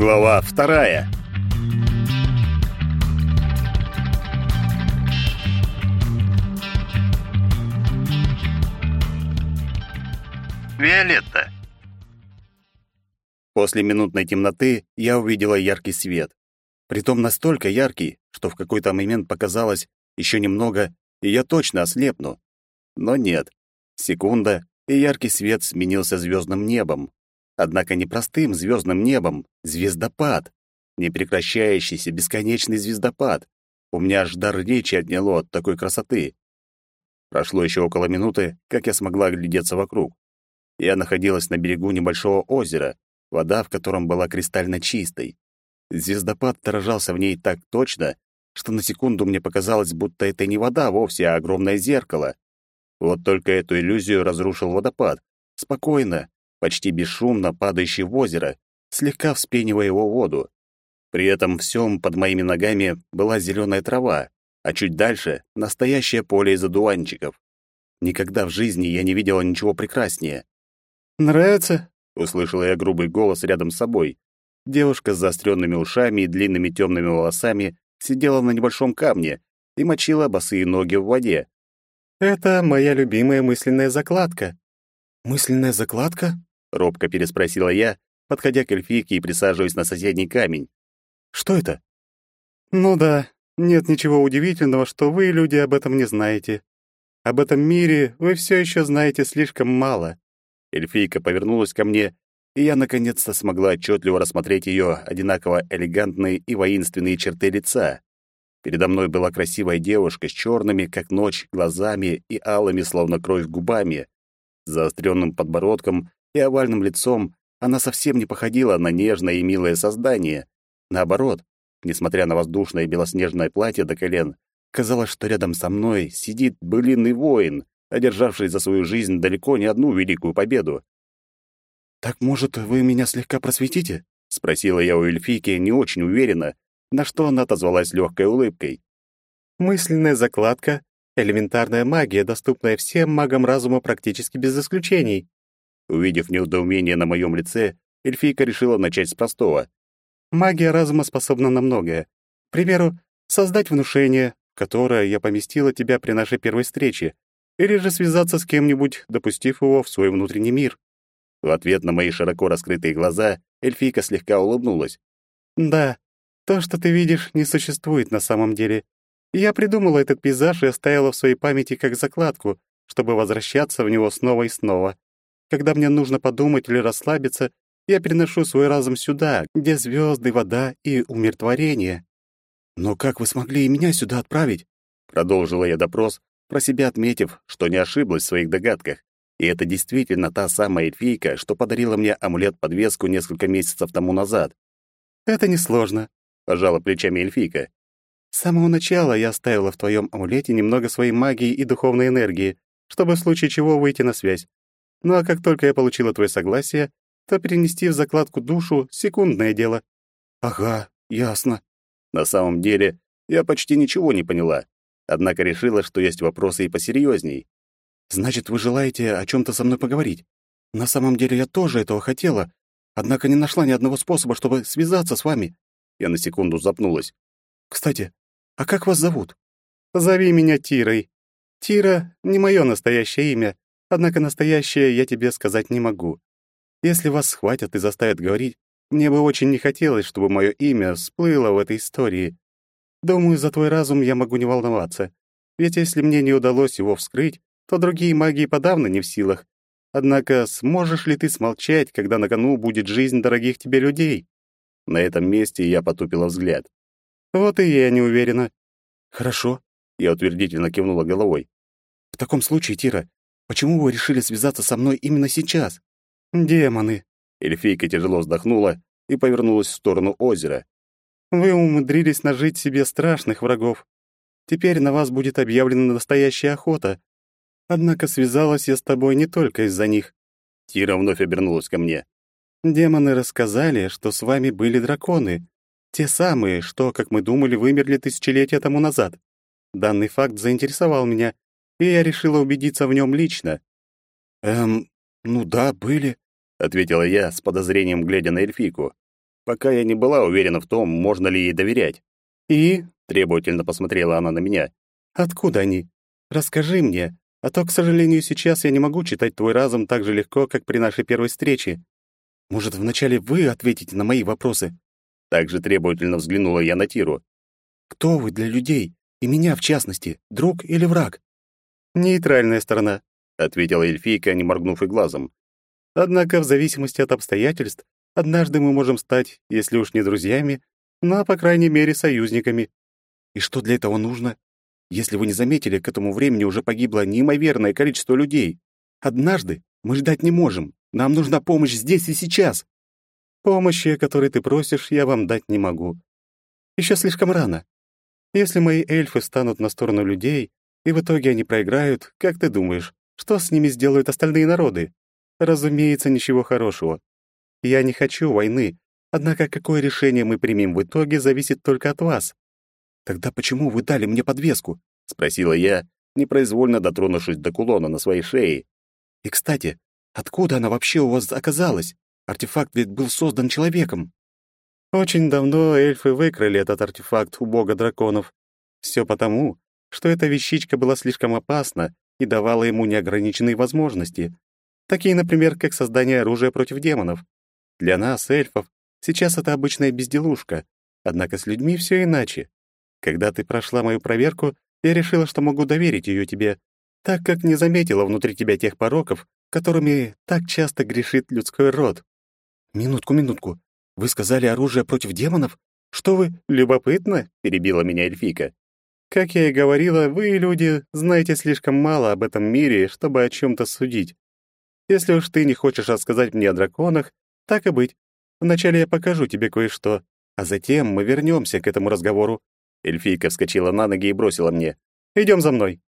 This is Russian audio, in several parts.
Глава вторая. Виолетта. После минутной темноты я увидела яркий свет. Притом настолько яркий, что в какой-то момент показалось еще немного, и я точно ослепну. Но нет. Секунда, и яркий свет сменился звездным небом. Однако не простым звездным небом, звездопад. Непрекращающийся бесконечный звездопад. У меня аж дар речи отняло от такой красоты. Прошло еще около минуты, как я смогла оглядеться вокруг. Я находилась на берегу небольшого озера, вода в котором была кристально чистой. Звездопад отражался в ней так точно, что на секунду мне показалось, будто это не вода вовсе, а огромное зеркало. Вот только эту иллюзию разрушил водопад. Спокойно, почти бесшумно падающий в озеро, слегка вспенивая его воду. При этом всем под моими ногами была зеленая трава, а чуть дальше — настоящее поле из одуванчиков. Никогда в жизни я не видела ничего прекраснее. «Нравится?» — услышала я грубый голос рядом с собой. Девушка с заостренными ушами и длинными темными волосами сидела на небольшом камне и мочила босые ноги в воде. «Это моя любимая мысленная закладка». «Мысленная закладка?» — робко переспросила я, подходя к эльфийке и присаживаясь на соседний камень. «Что это?» «Ну да, нет ничего удивительного, что вы, люди, об этом не знаете. Об этом мире вы все еще знаете слишком мало. Эльфийка повернулась ко мне, и я наконец-то смогла отчетливо рассмотреть ее одинаково элегантные и воинственные черты лица. Передо мной была красивая девушка с черными, как ночь, глазами и алыми, словно кровь, губами. Заостренным подбородком и овальным лицом она совсем не походила на нежное и милое создание. Наоборот, несмотря на воздушное белоснежное платье до колен, казалось, что рядом со мной сидит былинный воин, одержавший за свою жизнь далеко не одну великую победу. «Так, может, вы меня слегка просветите?» — спросила я у эльфийки не очень уверенно, на что она отозвалась легкой улыбкой. «Мысленная закладка — элементарная магия, доступная всем магам разума практически без исключений». Увидев недоумение на моем лице, эльфийка решила начать с простого. «Магия разума способна на многое. К примеру, создать внушение, которое я поместила тебя при нашей первой встрече, или же связаться с кем-нибудь, допустив его в свой внутренний мир. В ответ на мои широко раскрытые глаза эльфийка слегка улыбнулась. «Да, то, что ты видишь, не существует на самом деле. Я придумала этот пейзаж и оставила в своей памяти как закладку, чтобы возвращаться в него снова и снова. Когда мне нужно подумать или расслабиться, я переношу свой разум сюда, где звезды, вода и умиротворение». «Но как вы смогли и меня сюда отправить?» Продолжила я допрос, про себя отметив, что не ошиблась в своих догадках. И это действительно та самая эльфийка, что подарила мне амулет-подвеску несколько месяцев тому назад. «Это несложно», — пожала плечами эльфийка. «С самого начала я оставила в твоем амулете немного своей магии и духовной энергии, чтобы в случае чего выйти на связь. Ну а как только я получила твое согласие, то перенести в закладку душу — секундное дело». «Ага, ясно». На самом деле, я почти ничего не поняла. Однако решила, что есть вопросы и посерьезней. «Значит, вы желаете о чем то со мной поговорить? На самом деле я тоже этого хотела, однако не нашла ни одного способа, чтобы связаться с вами». Я на секунду запнулась. «Кстати, а как вас зовут?» «Зови меня Тирой. Тира — не мое настоящее имя, однако настоящее я тебе сказать не могу. Если вас схватят и заставят говорить, мне бы очень не хотелось, чтобы мое имя всплыло в этой истории. Думаю, за твой разум я могу не волноваться. Ведь если мне не удалось его вскрыть, то другие маги подавно не в силах. Однако сможешь ли ты смолчать, когда на кону будет жизнь дорогих тебе людей? На этом месте я потупила взгляд. Вот и я не уверена. Хорошо, я утвердительно кивнула головой. В таком случае, Тира, почему вы решили связаться со мной именно сейчас? Демоны. Эльфийка тяжело вздохнула и повернулась в сторону озера. Вы умудрились нажить себе страшных врагов. Теперь на вас будет объявлена настоящая охота. Однако связалась я с тобой не только из-за них. Тира вновь обернулась ко мне. Демоны рассказали, что с вами были драконы. Те самые, что, как мы думали, вымерли тысячелетия тому назад. Данный факт заинтересовал меня, и я решила убедиться в нем лично. «Эм, ну да, были», — ответила я с подозрением, глядя на эльфийку. пока я не была уверена в том, можно ли ей доверять. «И?» — требовательно посмотрела она на меня. «Откуда они? Расскажи мне, а то, к сожалению, сейчас я не могу читать твой разум так же легко, как при нашей первой встрече. Может, вначале вы ответите на мои вопросы?» Также требовательно взглянула я на Тиру. «Кто вы для людей? И меня, в частности, друг или враг?» «Нейтральная сторона», — ответила эльфийка, не моргнув и глазом. «Однако, в зависимости от обстоятельств, однажды мы можем стать, если уж не друзьями, но, по крайней мере, союзниками. И что для этого нужно? Если вы не заметили, к этому времени уже погибло неимоверное количество людей. Однажды мы ждать не можем. Нам нужна помощь здесь и сейчас. Помощи, которой ты просишь, я вам дать не могу. Еще слишком рано. Если мои эльфы станут на сторону людей, и в итоге они проиграют, как ты думаешь, что с ними сделают остальные народы? Разумеется, ничего хорошего. Я не хочу войны, однако какое решение мы примем в итоге, зависит только от вас. Тогда почему вы дали мне подвеску? спросила я, непроизвольно дотронувшись до кулона на своей шее. И, кстати, откуда она вообще у вас оказалась? Артефакт ведь был создан человеком. Очень давно эльфы выкрали этот артефакт у бога драконов. Все потому, что эта вещичка была слишком опасна и давала ему неограниченные возможности, такие, например, как создание оружия против демонов. Для нас, эльфов, сейчас это обычная безделушка, однако с людьми все иначе. Когда ты прошла мою проверку, я решила, что могу доверить ее тебе, так как не заметила внутри тебя тех пороков, которыми так часто грешит людской род. Минутку, минутку. Вы сказали оружие против демонов? Что вы, любопытно? перебила меня эльфийка. Как я и говорила, вы, люди, знаете слишком мало об этом мире, чтобы о чем то судить. Если уж ты не хочешь рассказать мне о драконах, так и быть. Вначале я покажу тебе кое-что, а затем мы вернемся к этому разговору. Эльфийка вскочила на ноги и бросила мне. «Идем за мной».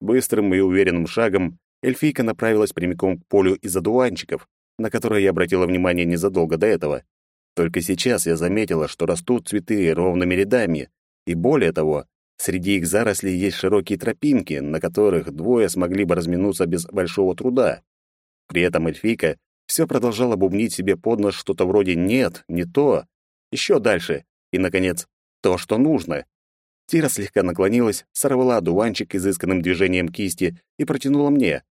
Быстрым и уверенным шагом эльфийка направилась прямиком к полю из одуванчиков, на которое я обратила внимание незадолго до этого. Только сейчас я заметила, что растут цветы ровными рядами, и более того, среди их зарослей есть широкие тропинки, на которых двое смогли бы разминуться без большого труда. При этом эльфийка все продолжала бубнить себе под нос что-то вроде «нет, не то», еще дальше, и, наконец, то, что нужно. Тира слегка наклонилась, сорвала одуванчик изысканным движением кисти и протянула мне.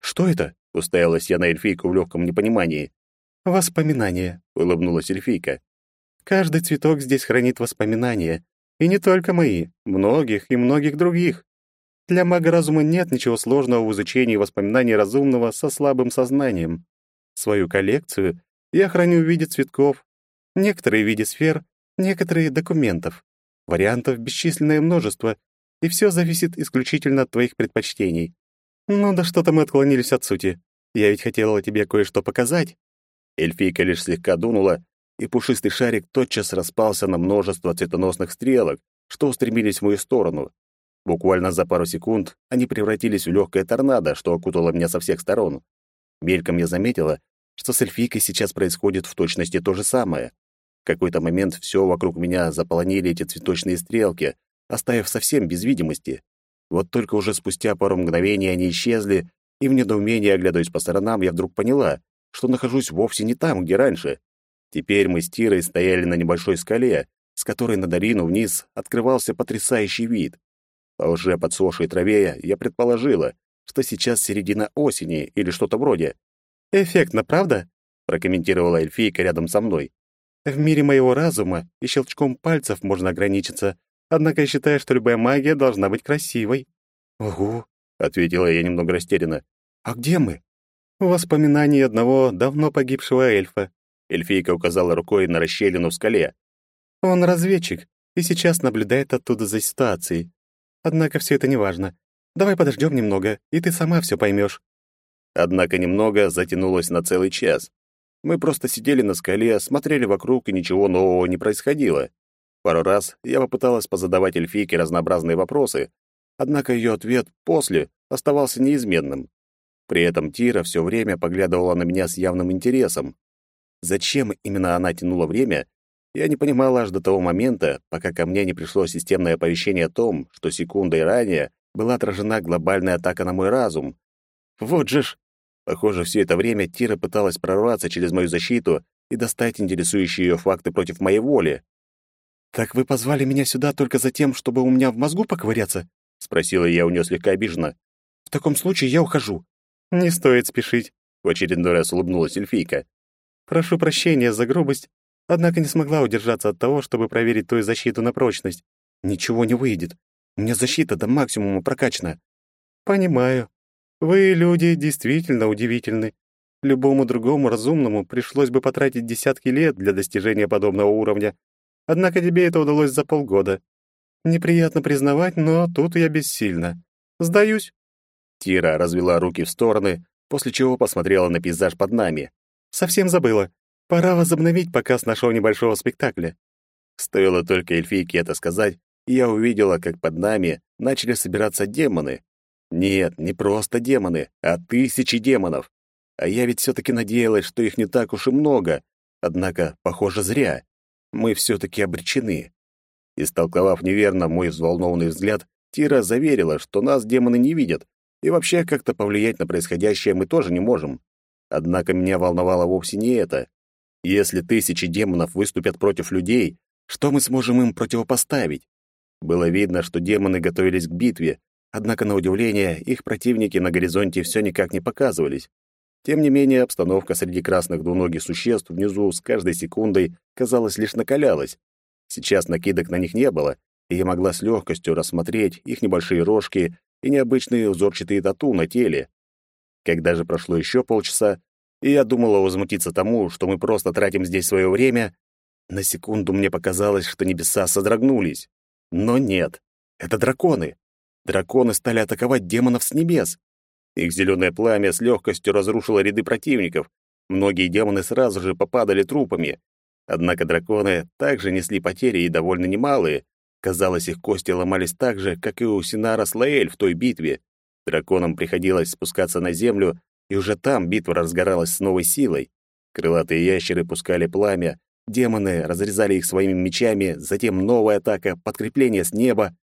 «Что это?» — уставилась я на эльфийку в легком непонимании. «Воспоминания», — улыбнулась эльфийка. «Каждый цветок здесь хранит воспоминания. И не только мои, многих и многих других. Для мага разума нет ничего сложного в изучении воспоминаний разумного со слабым сознанием. Свою коллекцию я храню в виде цветков, некоторые в виде сфер, некоторые документов. Вариантов бесчисленное множество, и все зависит исключительно от твоих предпочтений. Ну да что-то мы отклонились от сути. Я ведь хотела тебе кое-что показать. Эльфийка лишь слегка дунула, и пушистый шарик тотчас распался на множество цветоносных стрелок, что устремились в мою сторону. Буквально за пару секунд они превратились в легкое торнадо, что окутало меня со всех сторон. Мельком я заметила, что с эльфийкой сейчас происходит в точности то же самое. В какой-то момент все вокруг меня заполонили эти цветочные стрелки, оставив совсем без видимости. Вот только уже спустя пару мгновений они исчезли, и в недоумении, оглядываясь по сторонам, я вдруг поняла, что нахожусь вовсе не там, где раньше. Теперь мы с Тирой стояли на небольшой скале, с которой на долину вниз открывался потрясающий вид. По уже подсохшей траве я предположила, что сейчас середина осени или что-то вроде. «Эффектно, правда?» — прокомментировала эльфийка рядом со мной. В мире моего разума и щелчком пальцев можно ограничиться, однако я считаю, что любая магия должна быть красивой». «Угу», — ответила я немного растерянно. «А где мы?» «В воспоминании одного давно погибшего эльфа», — эльфийка указала рукой на расщелину в скале. «Он разведчик и сейчас наблюдает оттуда за ситуацией. Однако все это неважно. Давай подождем немного, и ты сама все поймешь». Однако немного затянулось на целый час. Мы просто сидели на скале, смотрели вокруг, и ничего нового не происходило. Пару раз я попыталась позадавать эльфийке разнообразные вопросы, однако ее ответ после оставался неизменным. При этом Тира все время поглядывала на меня с явным интересом. Зачем именно она тянула время, я не понимала аж до того момента, пока ко мне не пришло системное оповещение о том, что секундой ранее была отражена глобальная атака на мой разум. Вот же ж! Похоже, все это время Тира пыталась прорваться через мою защиту и достать интересующие ее факты против моей воли. «Так вы позвали меня сюда только за тем, чтобы у меня в мозгу поковыряться?» — спросила я у нее слегка обиженно. «В таком случае я ухожу». «Не стоит спешить», — в очередной раз улыбнулась эльфийка. «Прошу прощения за грубость, однако не смогла удержаться от того, чтобы проверить твою защиту на прочность. Ничего не выйдет. У меня защита до максимума прокачана». «Понимаю. Вы, люди, действительно удивительны. Любому другому разумному пришлось бы потратить десятки лет для достижения подобного уровня, Однако тебе это удалось за полгода. Неприятно признавать, но тут я бессильна. Сдаюсь». Тира развела руки в стороны, после чего посмотрела на пейзаж под нами. «Совсем забыла. Пора возобновить показ нашего небольшого спектакля». Стоило только эльфийке это сказать, и я увидела, как под нами начали собираться демоны. Нет, не просто демоны, а тысячи демонов. А я ведь все-таки надеялась, что их не так уж и много. Однако, похоже, зря мы все-таки обречены. Истолковав неверно мой взволнованный взгляд, Тира заверила, что нас демоны не видят, и вообще как-то повлиять на происходящее мы тоже не можем. Однако меня волновало вовсе не это. Если тысячи демонов выступят против людей, что мы сможем им противопоставить? Было видно, что демоны готовились к битве, однако, на удивление, их противники на горизонте все никак не показывались. Тем не менее, обстановка среди красных двуногих существ внизу с каждой секундой, казалось, лишь накалялась. Сейчас накидок на них не было, и я могла с легкостью рассмотреть их небольшие рожки и необычные узорчатые тату на теле. Когда же прошло еще полчаса, и я думала возмутиться тому, что мы просто тратим здесь свое время, на секунду мне показалось, что небеса содрогнулись. Но нет, это драконы. Драконы стали атаковать демонов с небес. Их зеленое пламя с легкостью разрушило ряды противников. Многие демоны сразу же попадали трупами. Однако драконы также несли потери и довольно немалые. Казалось, их кости ломались так же, как и у Синара Слаэль в той битве. Драконам приходилось спускаться на землю, и уже там битва разгоралась с новой силой. Крылатые ящеры пускали пламя, демоны разрезали их своими мечами, затем новая атака, подкрепление с неба.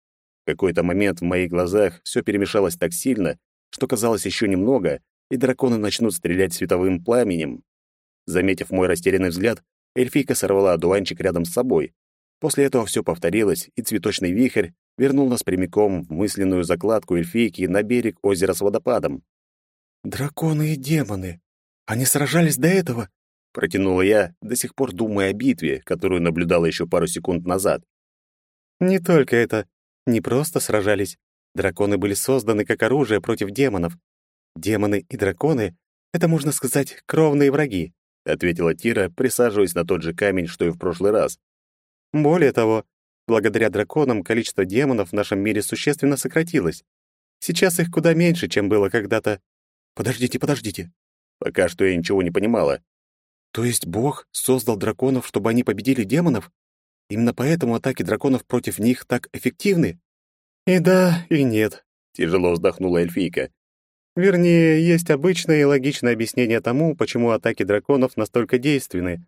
В какой-то момент в моих глазах все перемешалось так сильно, что казалось еще немного, и драконы начнут стрелять световым пламенем. Заметив мой растерянный взгляд, эльфийка сорвала одуванчик рядом с собой. После этого все повторилось, и цветочный вихрь вернул нас прямиком в мысленную закладку эльфийки на берег озера с водопадом. «Драконы и демоны! Они сражались до этого?» — протянула я, до сих пор думая о битве, которую наблюдала еще пару секунд назад. «Не только это. Не просто сражались. Драконы были созданы как оружие против демонов. Демоны и драконы — это, можно сказать, кровные враги, — ответила Тира, присаживаясь на тот же камень, что и в прошлый раз. Более того, благодаря драконам количество демонов в нашем мире существенно сократилось. Сейчас их куда меньше, чем было когда-то. Подождите, подождите. Пока что я ничего не понимала. То есть Бог создал драконов, чтобы они победили демонов? Именно поэтому атаки драконов против них так эффективны? «И да, и нет», — тяжело вздохнула эльфийка. «Вернее, есть обычное и логичное объяснение тому, почему атаки драконов настолько действенны.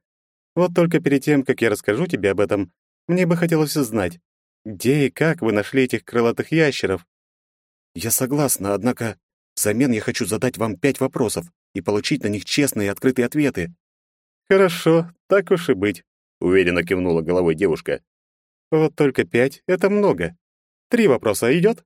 Вот только перед тем, как я расскажу тебе об этом, мне бы хотелось узнать, где и как вы нашли этих крылатых ящеров?» «Я согласна, однако взамен я хочу задать вам пять вопросов и получить на них честные и открытые ответы». «Хорошо, так уж и быть», — уверенно кивнула головой девушка. «Вот только пять — это много. Три вопроса идет?»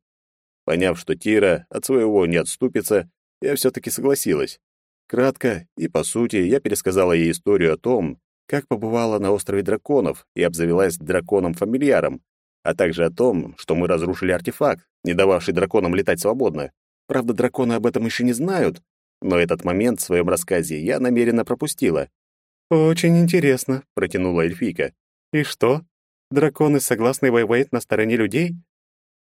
Поняв, что Тира от своего не отступится, я все-таки согласилась. Кратко и по сути я пересказала ей историю о том, как побывала на острове драконов и обзавелась драконом-фамильяром, а также о том, что мы разрушили артефакт, не дававший драконам летать свободно. Правда, драконы об этом еще не знают, но этот момент в своем рассказе я намеренно пропустила. «Очень интересно», — протянула эльфийка. «И что? Драконы согласны воевать на стороне людей?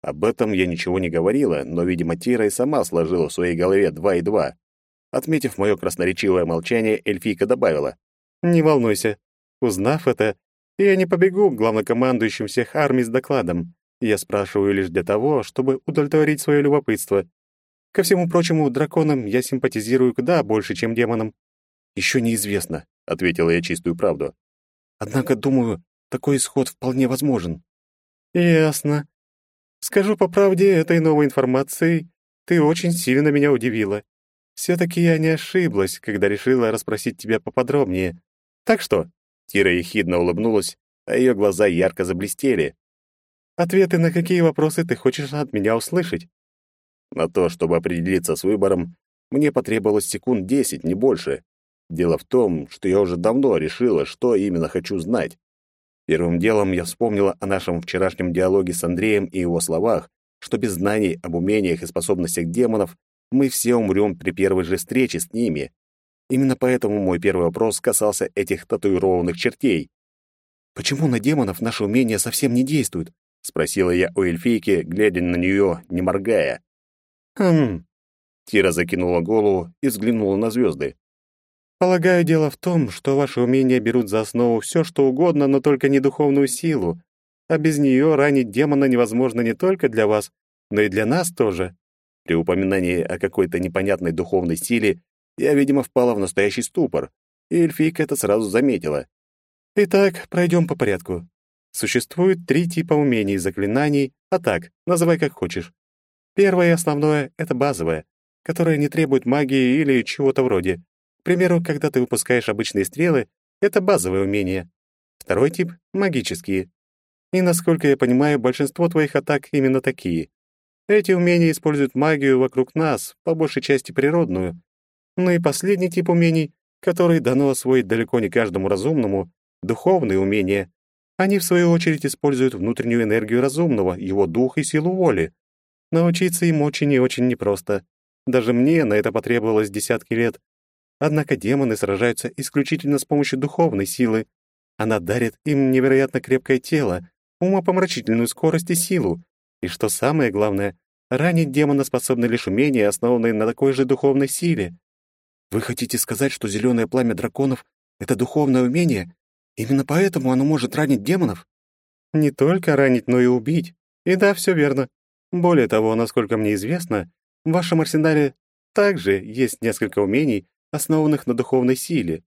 Об этом я ничего не говорила, но, видимо, Тира и сама сложила в своей голове два и два. Отметив мое красноречивое молчание, эльфийка добавила. «Не волнуйся. Узнав это, я не побегу к главнокомандующим всех армий с докладом. Я спрашиваю лишь для того, чтобы удовлетворить свое любопытство. Ко всему прочему, драконам я симпатизирую куда больше, чем демонам». «Еще неизвестно», — ответила я чистую правду. «Однако, думаю, такой исход вполне возможен». «Ясно. Скажу по правде, этой новой информацией ты очень сильно меня удивила. Все-таки я не ошиблась, когда решила расспросить тебя поподробнее. Так что?» Тира ехидно улыбнулась, а ее глаза ярко заблестели. «Ответы на какие вопросы ты хочешь от меня услышать?» На то, чтобы определиться с выбором, мне потребовалось секунд десять, не больше. Дело в том, что я уже давно решила, что именно хочу знать. Первым делом я вспомнила о нашем вчерашнем диалоге с Андреем и его словах, что без знаний об умениях и способностях демонов мы все умрем при первой же встрече с ними. Именно поэтому мой первый вопрос касался этих татуированных чертей. «Почему на демонов наши умения совсем не действуют?» — спросила я у эльфийки, глядя на нее, не моргая. «Хм...» Тира закинула голову и взглянула на звезды. «Полагаю, дело в том, что ваши умения берут за основу все, что угодно, но только не духовную силу, а без нее ранить демона невозможно не только для вас, но и для нас тоже». При упоминании о какой-то непонятной духовной силе я, видимо, впала в настоящий ступор, и эльфийка это сразу заметила. Итак, пройдем по порядку. Существует три типа умений и заклинаний, а так, называй как хочешь. Первое и основное — это базовое, которое не требует магии или чего-то вроде. К примеру, когда ты выпускаешь обычные стрелы, это базовое умение. Второй тип — магические. И, насколько я понимаю, большинство твоих атак именно такие. Эти умения используют магию вокруг нас, по большей части природную, ну и последний тип умений, который дано освоить далеко не каждому разумному, духовные умения. Они, в свою очередь, используют внутреннюю энергию разумного, его дух и силу воли. Научиться им очень и очень непросто. Даже мне на это потребовалось десятки лет. Однако демоны сражаются исключительно с помощью духовной силы. Она дарит им невероятно крепкое тело, умопомрачительную скорость и силу. И что самое главное, ранить демона способны лишь умения, основанные на такой же духовной силе. Вы хотите сказать, что зеленое пламя драконов — это духовное умение? Именно поэтому оно может ранить демонов? Не только ранить, но и убить. И да, все верно. Более того, насколько мне известно, в вашем арсенале также есть несколько умений, основанных на духовной силе.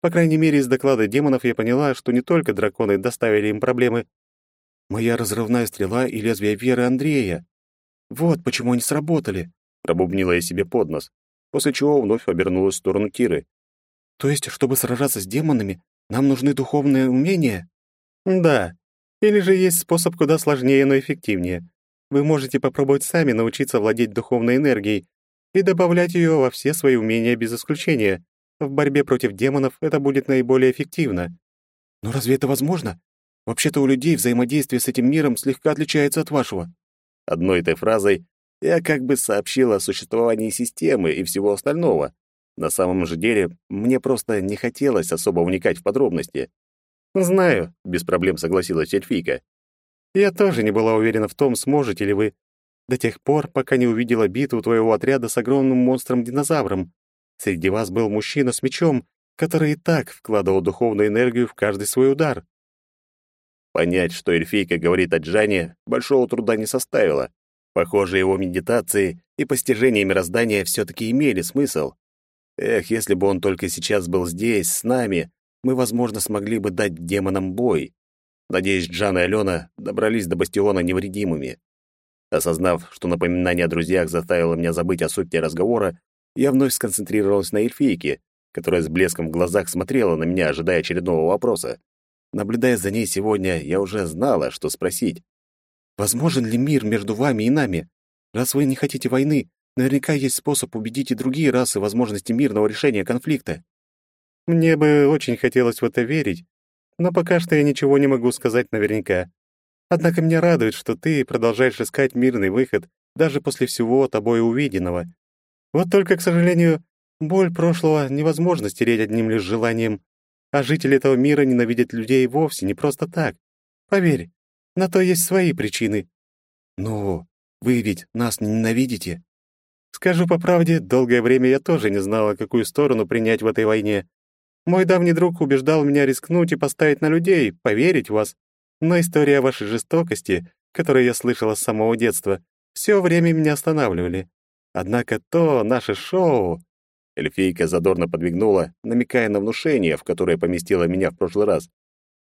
По крайней мере, из доклада демонов я поняла, что не только драконы доставили им проблемы. Моя разрывная стрела и лезвие веры Андрея. Вот почему они сработали, пробубнила я себе под нос после чего вновь обернулась в сторону Киры. «То есть, чтобы сражаться с демонами, нам нужны духовные умения?» «Да. Или же есть способ куда сложнее, но эффективнее. Вы можете попробовать сами научиться владеть духовной энергией и добавлять ее во все свои умения без исключения. В борьбе против демонов это будет наиболее эффективно». «Но разве это возможно? Вообще-то у людей взаимодействие с этим миром слегка отличается от вашего». Одной этой фразой я как бы сообщил о существовании системы и всего остального. На самом же деле, мне просто не хотелось особо вникать в подробности. «Знаю», — без проблем согласилась эльфийка. «Я тоже не была уверена в том, сможете ли вы, до тех пор, пока не увидела битву твоего отряда с огромным монстром-динозавром. Среди вас был мужчина с мечом, который и так вкладывал духовную энергию в каждый свой удар». Понять, что эльфийка говорит о Джане, большого труда не составило. Похоже, его медитации и постижение мироздания все-таки имели смысл. Эх, если бы он только сейчас был здесь, с нами, мы, возможно, смогли бы дать демонам бой. Надеюсь, Джан и Алена добрались до бастиона невредимыми. Осознав, что напоминание о друзьях заставило меня забыть о сути разговора, я вновь сконцентрировался на эльфийке, которая с блеском в глазах смотрела на меня, ожидая очередного вопроса. Наблюдая за ней сегодня, я уже знала, что спросить. Возможен ли мир между вами и нами? Раз вы не хотите войны, наверняка есть способ убедить и другие расы возможности мирного решения конфликта. Мне бы очень хотелось в это верить, но пока что я ничего не могу сказать наверняка. Однако меня радует, что ты продолжаешь искать мирный выход даже после всего тобой увиденного. Вот только, к сожалению, боль прошлого невозможно стереть одним лишь желанием, а жители этого мира ненавидят людей вовсе не просто так. Поверь, на то есть свои причины. Ну, вы ведь нас не ненавидите. Скажу по правде, долгое время я тоже не знала, какую сторону принять в этой войне. Мой давний друг убеждал меня рискнуть и поставить на людей, поверить в вас. Но история вашей жестокости, которую я слышала с самого детства, все время меня останавливали. Однако то наше шоу... Эльфийка задорно подвигнула, намекая на внушение, в которое поместила меня в прошлый раз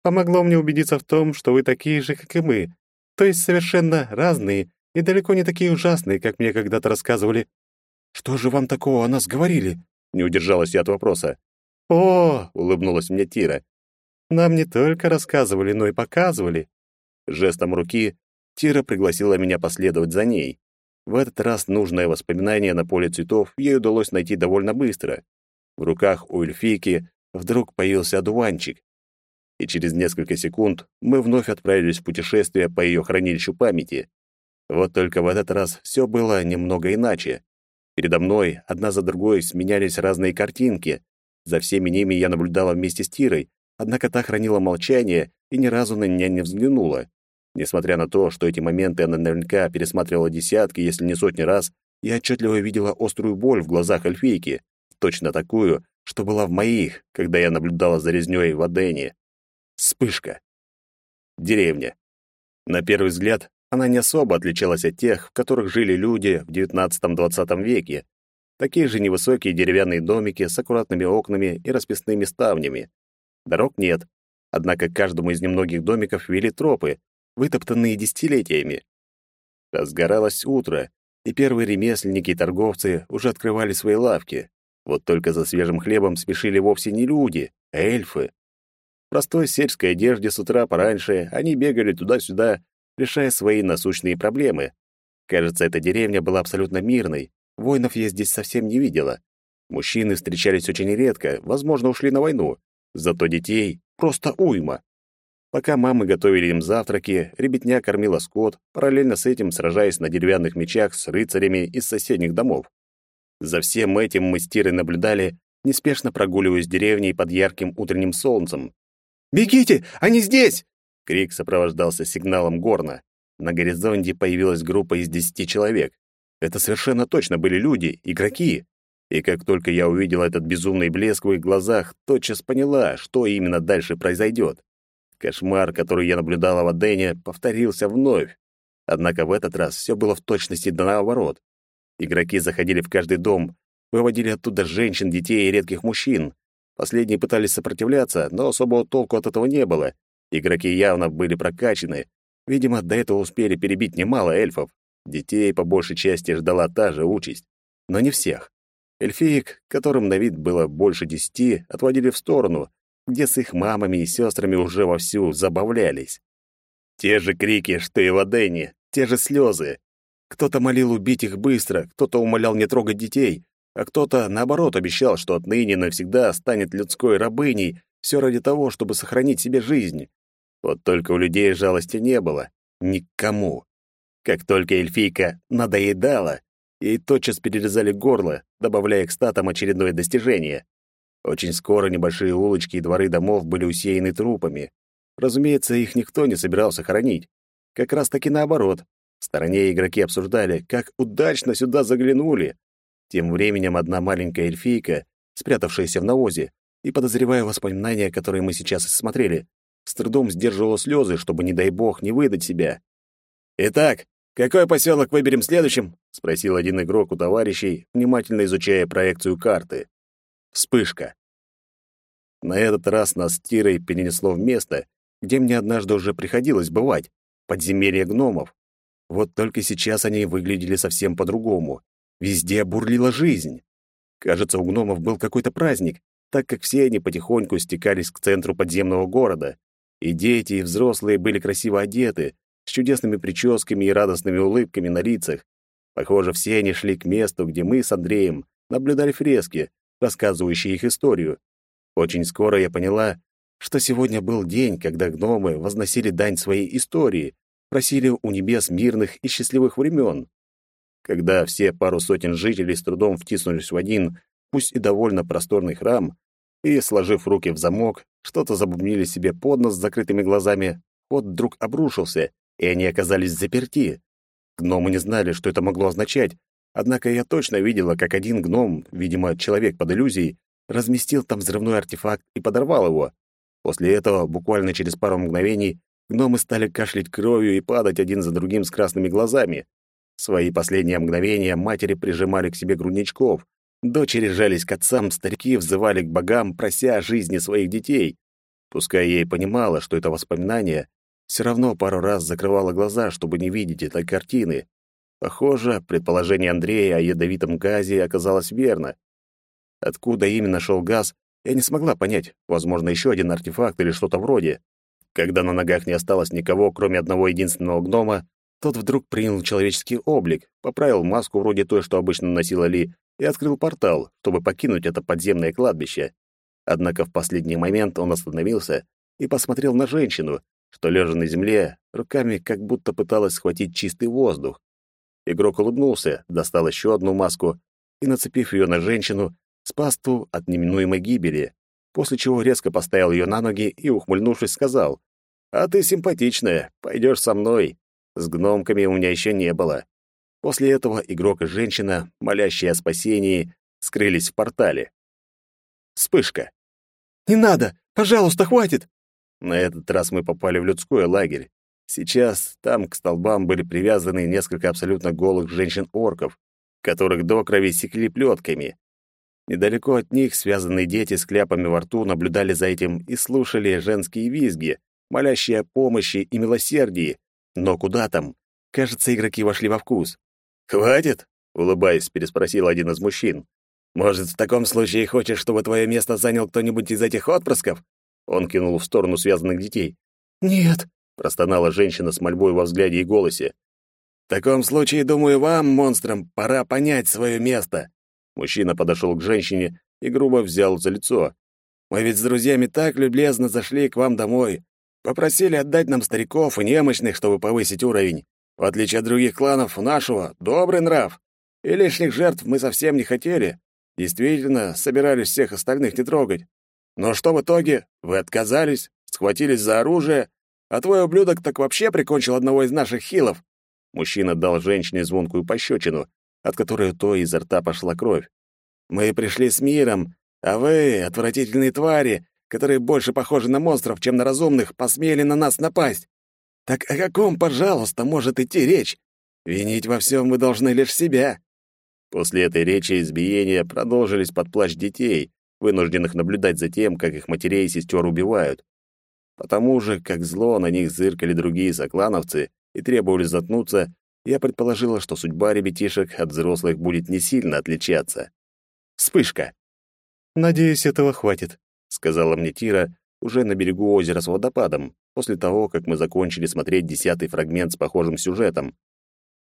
помогло мне убедиться в том, что вы такие же, как и мы, то есть совершенно разные и далеко не такие ужасные, как мне когда-то рассказывали. Что же вам такого о нас говорили? Не удержалась я от вопроса. «О!» — улыбнулась мне Тира. «Нам не только рассказывали, но и показывали». Жестом руки Тира пригласила меня последовать за ней. В этот раз нужное воспоминание на поле цветов ей удалось найти довольно быстро. В руках у эльфийки вдруг появился одуванчик. И через несколько секунд мы вновь отправились в путешествие по ее хранилищу памяти. Вот только в этот раз все было немного иначе. Передо мной одна за другой сменялись разные картинки. За всеми ними я наблюдала вместе с Тирой, однако та хранила молчание и ни разу на меня не взглянула. Несмотря на то, что эти моменты она наверняка пересматривала десятки, если не сотни раз, я отчетливо видела острую боль в глазах эльфийки, точно такую, что была в моих, когда я наблюдала за резнёй в Адене. Вспышка. Деревня. На первый взгляд, она не особо отличалась от тех, в которых жили люди в XIX-XX веке. Такие же невысокие деревянные домики с аккуратными окнами и расписными ставнями. Дорог нет, однако к каждому из немногих домиков вели тропы, вытоптанные десятилетиями. Разгоралось утро, и первые ремесленники и торговцы уже открывали свои лавки. Вот только за свежим хлебом спешили вовсе не люди, а эльфы. Простой сельской одежде с утра пораньше они бегали туда-сюда, решая свои насущные проблемы. Кажется, эта деревня была абсолютно мирной. Воинов я здесь совсем не видела. Мужчины встречались очень редко, возможно, ушли на войну. Зато детей просто уйма. Пока мамы готовили им завтраки, ребятня кормила скот, параллельно с этим сражаясь на деревянных мечах с рыцарями из соседних домов. За всем этим мы с Тирой наблюдали, неспешно прогуливаясь деревней под ярким утренним солнцем. «Бегите! Они здесь!» Крик сопровождался сигналом горна. На горизонте появилась группа из десяти человек. Это совершенно точно были люди, игроки. И как только я увидел этот безумный блеск в их глазах, тотчас поняла, что именно дальше произойдет. Кошмар, который я наблюдала в Адене, повторился вновь. Однако в этот раз все было в точности да наоборот. Игроки заходили в каждый дом, выводили оттуда женщин, детей и редких мужчин. Последние пытались сопротивляться, но особого толку от этого не было. Игроки явно были прокачаны. Видимо, до этого успели перебить немало эльфов. Детей по большей части ждала та же участь. Но не всех. Эльфиек, которым на вид было больше десяти, отводили в сторону, где с их мамами и сестрами уже вовсю забавлялись. Те же крики, что и в Адене, те же слезы. Кто-то молил убить их быстро, кто-то умолял не трогать детей, а кто-то, наоборот, обещал, что отныне навсегда станет людской рабыней, все ради того, чтобы сохранить себе жизнь. Вот только у людей жалости не было. Никому. Как только эльфийка надоедала, ей тотчас перерезали горло, добавляя к статам очередное достижение. Очень скоро небольшие улочки и дворы домов были усеяны трупами. Разумеется, их никто не собирался хоронить. Как раз таки наоборот. В стороне игроки обсуждали, как удачно сюда заглянули. Тем временем одна маленькая эльфийка, спрятавшаяся в навозе, и подозревая воспоминания, которые мы сейчас смотрели, с трудом сдерживала слезы, чтобы, не дай бог, не выдать себя. «Итак, какой поселок выберем следующим?» — спросил один игрок у товарищей, внимательно изучая проекцию карты. Вспышка. На этот раз нас с Тирой перенесло в место, где мне однажды уже приходилось бывать — подземелье гномов. Вот только сейчас они выглядели совсем по-другому. Везде бурлила жизнь. Кажется, у гномов был какой-то праздник, так как все они потихоньку стекались к центру подземного города. И дети, и взрослые были красиво одеты, с чудесными прическами и радостными улыбками на лицах. Похоже, все они шли к месту, где мы с Андреем наблюдали фрески, рассказывающие их историю. Очень скоро я поняла, что сегодня был день, когда гномы возносили дань своей истории, просили у небес мирных и счастливых времен. Когда все пару сотен жителей с трудом втиснулись в один, пусть и довольно просторный храм, и, сложив руки в замок, что-то забубнили себе под нос с закрытыми глазами, ход вдруг обрушился, и они оказались заперти. Гномы не знали, что это могло означать, Однако я точно видела, как один гном, видимо, человек под иллюзией, разместил там взрывной артефакт и подорвал его. После этого, буквально через пару мгновений, гномы стали кашлять кровью и падать один за другим с красными глазами. Свои последние мгновения матери прижимали к себе грудничков, дочери жались к отцам, старики взывали к богам, прося жизни своих детей. Пускай и понимала, что это воспоминание, все равно пару раз закрывала глаза, чтобы не видеть этой картины. Похоже, предположение Андрея о ядовитом газе оказалось верно. Откуда именно шел газ, я не смогла понять, возможно, еще один артефакт или что-то вроде. Когда на ногах не осталось никого, кроме одного единственного гнома, тот вдруг принял человеческий облик, поправил маску вроде той, что обычно носила Ли, и открыл портал, чтобы покинуть это подземное кладбище. Однако в последний момент он остановился и посмотрел на женщину, что, лежа на земле, руками как будто пыталась схватить чистый воздух. Игрок улыбнулся, достал еще одну маску и, нацепив ее на женщину, спас ту от неминуемой гибели, после чего резко поставил ее на ноги и, ухмыльнувшись, сказал, «А ты симпатичная, пойдешь со мной. С гномками у меня еще не было». После этого игрок и женщина, молящие о спасении, скрылись в портале. Вспышка. «Не надо! Пожалуйста, хватит!» На этот раз мы попали в людской лагерь. Сейчас там к столбам были привязаны несколько абсолютно голых женщин-орков, которых до крови секли плетками. Недалеко от них связанные дети с кляпами во рту наблюдали за этим и слушали женские визги, молящие о помощи и милосердии. Но куда там? Кажется, игроки вошли во вкус. «Хватит?» — улыбаясь, переспросил один из мужчин. «Может, в таком случае хочешь, чтобы твое место занял кто-нибудь из этих отпрысков?» Он кинул в сторону связанных детей. «Нет», — простонала женщина с мольбой во взгляде и голосе. «В таком случае, думаю, вам, монстрам, пора понять свое место». Мужчина подошел к женщине и грубо взял за лицо. «Мы ведь с друзьями так любезно зашли к вам домой. Попросили отдать нам стариков и немощных, чтобы повысить уровень. В отличие от других кланов, нашего добрый нрав. И лишних жертв мы совсем не хотели. Действительно, собирались всех остальных не трогать. Но что в итоге? Вы отказались, схватились за оружие, а твой ублюдок так вообще прикончил одного из наших хилов. Мужчина дал женщине звонкую пощечину, от которой то изо рта пошла кровь. Мы пришли с миром, а вы, отвратительные твари, которые больше похожи на монстров, чем на разумных, посмели на нас напасть. Так о каком, пожалуйста, может идти речь? Винить во всем вы должны лишь себя. После этой речи избиения продолжились под плащ детей, вынужденных наблюдать за тем, как их матерей и сестер убивают. Потому же, как зло на них зыркали другие соклановцы и требовали заткнуться, я предположила, что судьба ребятишек от взрослых будет не сильно отличаться. Вспышка. «Надеюсь, этого хватит», — сказала мне Тира уже на берегу озера с водопадом, после того, как мы закончили смотреть десятый фрагмент с похожим сюжетом.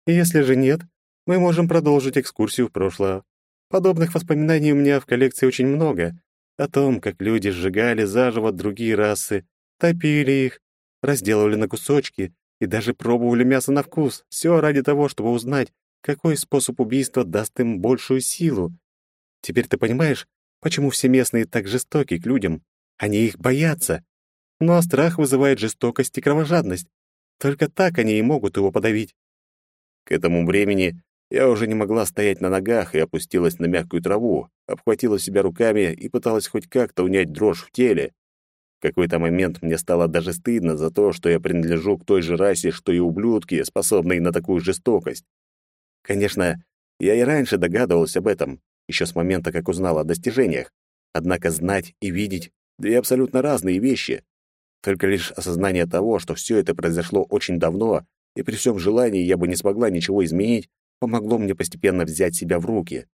«Если же нет, мы можем продолжить экскурсию в прошлое. Подобных воспоминаний у меня в коллекции очень много. О том, как люди сжигали заживо другие расы, топили их, разделывали на кусочки и даже пробовали мясо на вкус. Все ради того, чтобы узнать, какой способ убийства даст им большую силу. Теперь ты понимаешь, почему все местные так жестоки к людям? Они их боятся. Ну а страх вызывает жестокость и кровожадность. Только так они и могут его подавить. К этому времени я уже не могла стоять на ногах и опустилась на мягкую траву, обхватила себя руками и пыталась хоть как-то унять дрожь в теле. В какой-то момент мне стало даже стыдно за то, что я принадлежу к той же расе, что и ублюдки, способные на такую жестокость. Конечно, я и раньше догадывалась об этом, еще с момента, как узнала о достижениях. Однако знать и видеть — две абсолютно разные вещи. Только лишь осознание того, что все это произошло очень давно, и при всем желании я бы не смогла ничего изменить, помогло мне постепенно взять себя в руки.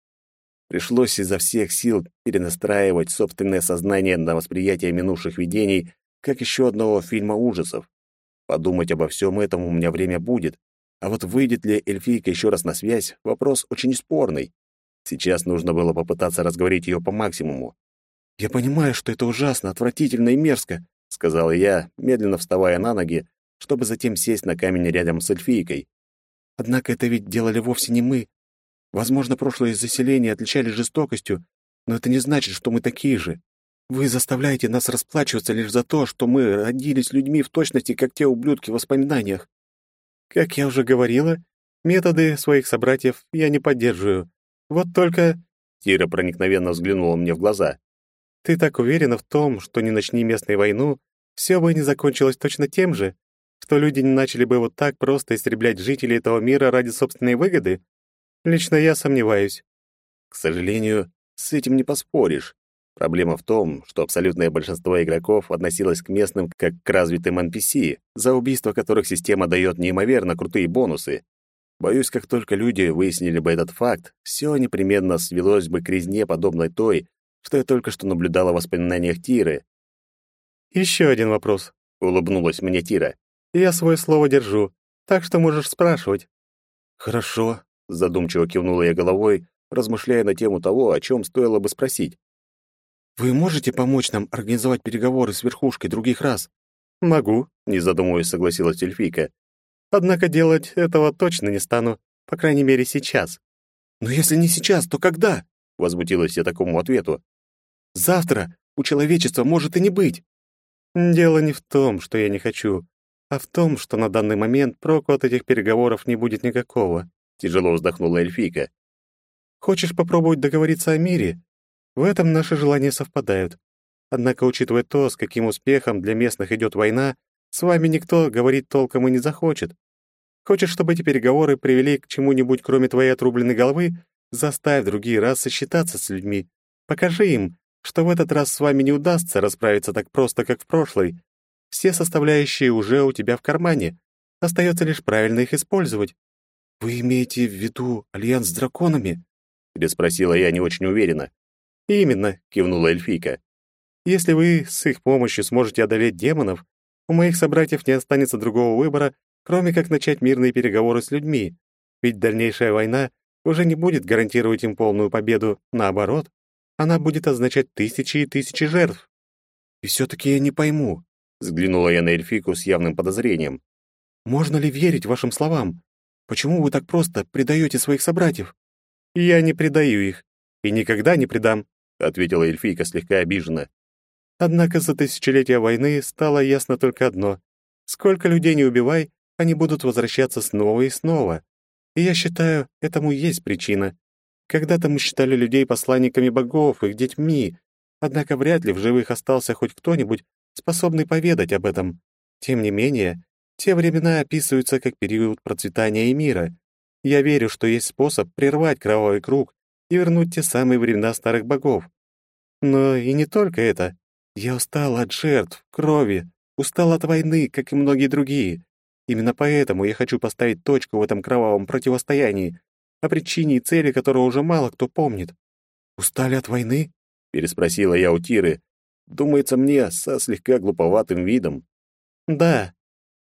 Пришлось изо всех сил перенастраивать собственное сознание на восприятие минувших видений, как еще одного фильма ужасов. Подумать обо всем этом у меня время будет. А вот выйдет ли эльфийка еще раз на связь, вопрос очень спорный. Сейчас нужно было попытаться разговорить ее по максимуму. «Я понимаю, что это ужасно, отвратительно и мерзко», — сказала я, медленно вставая на ноги, чтобы затем сесть на камень рядом с эльфийкой. Однако это ведь делали вовсе не мы. Возможно, прошлые заселения отличались жестокостью, но это не значит, что мы такие же. Вы заставляете нас расплачиваться лишь за то, что мы родились людьми в точности, как те ублюдки в воспоминаниях. Как я уже говорила, методы своих собратьев я не поддерживаю. Вот только...» Тира проникновенно взглянула мне в глаза. «Ты так уверена в том, что не начни местной войну, все бы не закончилось точно тем же? что люди не начали бы вот так просто истреблять жителей этого мира ради собственной выгоды? Лично я сомневаюсь. К сожалению, с этим не поспоришь. Проблема в том, что абсолютное большинство игроков относилось к местным как к развитым NPC, за убийство которых система дает неимоверно крутые бонусы. Боюсь, как только люди выяснили бы этот факт, все непременно свелось бы к резне, подобной той, что я только что наблюдала в воспоминаниях Тиры. «Еще один вопрос», — улыбнулась мне Тира. «Я свое слово держу, так что можешь спрашивать». «Хорошо», — задумчиво кивнула я головой, размышляя на тему того, о чем стоило бы спросить. «Вы можете помочь нам организовать переговоры с верхушкой других рас?» «Могу», — не задумываясь, согласилась эльфийка. «Однако делать этого точно не стану, по крайней мере, сейчас». «Но если не сейчас, то когда?» — возмутилась я такому ответу. «Завтра у человечества может и не быть». «Дело не в том, что я не хочу, а в том, что на данный момент проку от этих переговоров не будет никакого», — тяжело вздохнула эльфийка. «Хочешь попробовать договориться о мире? В этом наши желания совпадают. Однако, учитывая то, с каким успехом для местных идет война, с вами никто говорить толком и не захочет. Хочешь, чтобы эти переговоры привели к чему-нибудь, кроме твоей отрубленной головы? Заставь другие расы считаться с людьми. Покажи им, что в этот раз с вами не удастся расправиться так просто, как в прошлый. Все составляющие уже у тебя в кармане. Остается лишь правильно их использовать. «Вы имеете в виду альянс с драконами?» — переспросила я не очень уверенно. «Именно», — кивнула эльфийка. Если вы с их помощью сможете одолеть демонов, у моих собратьев не останется другого выбора, кроме как начать мирные переговоры с людьми. Ведь дальнейшая война уже не будет гарантировать им полную победу, наоборот, она будет означать тысячи и тысячи жертв. И все-таки я не пойму, взглянула я на эльфику с явным подозрением. Можно ли верить вашим словам? Почему вы так просто предаете своих собратьев? Я не предаю их и никогда не предам, ответила эльфийка слегка обиженно. Однако за тысячелетия войны стало ясно только одно. Сколько людей не убивай, они будут возвращаться снова и снова. И я считаю, этому есть причина. Когда-то мы считали людей посланниками богов, их детьми, однако вряд ли в живых остался хоть кто-нибудь, способный поведать об этом. Тем не менее, те времена описываются как период процветания и мира. Я верю, что есть способ прервать кровавый круг и вернуть те самые времена старых богов. Но и не только это. Я устал от жертв, крови, устал от войны, как и многие другие. Именно поэтому я хочу поставить точку в этом кровавом противостоянии, о причине и цели которого уже мало кто помнит. «Устали от войны?» — переспросила я у Тиры. Думается мне, со слегка глуповатым видом. «Да.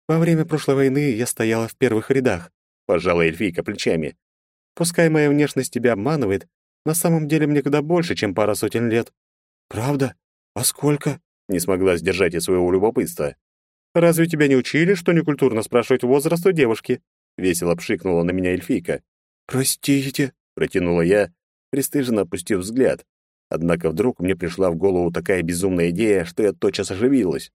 Во время прошлой войны я стояла в первых рядах», — пожала эльфийка плечами. «Пускай моя внешность тебя обманывает, на самом деле мне куда больше, чем пара сотен лет». «Правда? «А сколько?» — не смогла сдержать и своего любопытства. «Разве тебя не учили, что некультурно спрашивать возраст у девушки?» — весело пшикнула на меня эльфийка. «Простите», — протянула я, пристыженно опустив взгляд. Однако вдруг мне пришла в голову такая безумная идея, что я тотчас оживилась.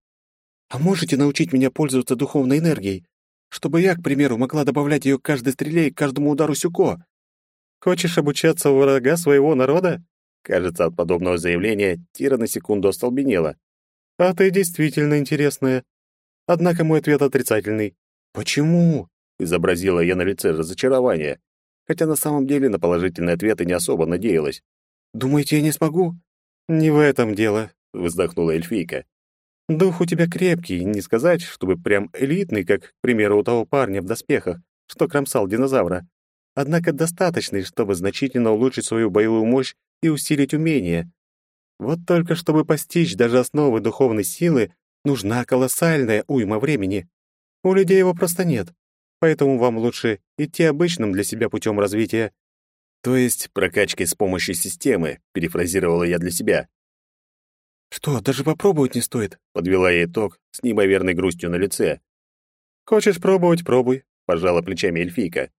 «А можете научить меня пользоваться духовной энергией, чтобы я, к примеру, могла добавлять ее к каждой стреле и к каждому удару сюко?» «Хочешь обучаться у врага своего народа?» Кажется, от подобного заявления Тира на секунду остолбенела. «А ты действительно интересная». Однако мой ответ отрицательный. «Почему?» — изобразила я на лице разочарование, хотя на самом деле на положительный ответ и не особо надеялась. «Думаете, я не смогу?» «Не в этом дело», — вздохнула эльфийка. «Дух у тебя крепкий, не сказать, чтобы прям элитный, как, к примеру, у того парня в доспехах, что кромсал динозавра. Однако достаточный, чтобы значительно улучшить свою боевую мощь и усилить умения. Вот только чтобы постичь даже основы духовной силы, нужна колоссальная уйма времени. У людей его просто нет. Поэтому вам лучше идти обычным для себя путем развития. То есть прокачкой с помощью системы, перефразировала я для себя. Что, даже попробовать не стоит? Подвела я итог с неимоверной грустью на лице. Хочешь пробовать, пробуй, пожала плечами эльфийка.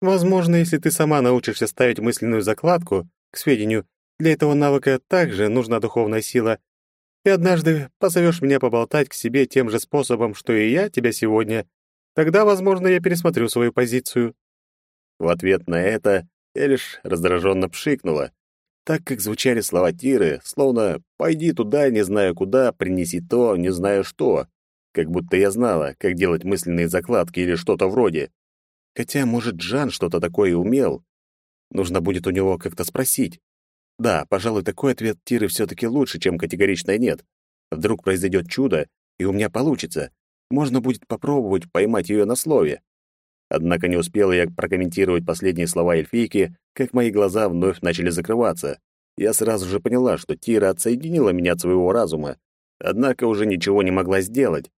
Возможно, если ты сама научишься ставить мысленную закладку, к сведению, для этого навыка также нужна духовная сила. И однажды позовешь меня поболтать к себе тем же способом, что и я тебя сегодня. Тогда, возможно, я пересмотрю свою позицию». В ответ на это я раздраженно пшикнула, так как звучали слова Тиры, словно «пойди туда, не знаю куда, принеси то, не знаю что», как будто я знала, как делать мысленные закладки или что-то вроде. Хотя, может, Жан что-то такое умел, Нужно будет у него как-то спросить. Да, пожалуй, такой ответ Тиры все-таки лучше, чем категоричное «нет». Вдруг произойдет чудо, и у меня получится. Можно будет попробовать поймать ее на слове. Однако не успел я прокомментировать последние слова эльфийки, как мои глаза вновь начали закрываться. Я сразу же поняла, что Тира отсоединила меня от своего разума, однако уже ничего не могла сделать.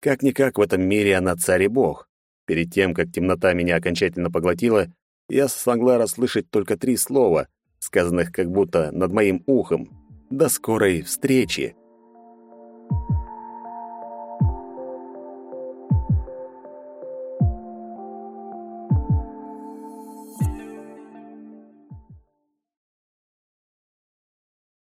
Как-никак в этом мире она царь и бог. Перед тем, как темнота меня окончательно поглотила, я смогла расслышать только три слова, сказанных как будто над моим ухом. «До скорой встречи!»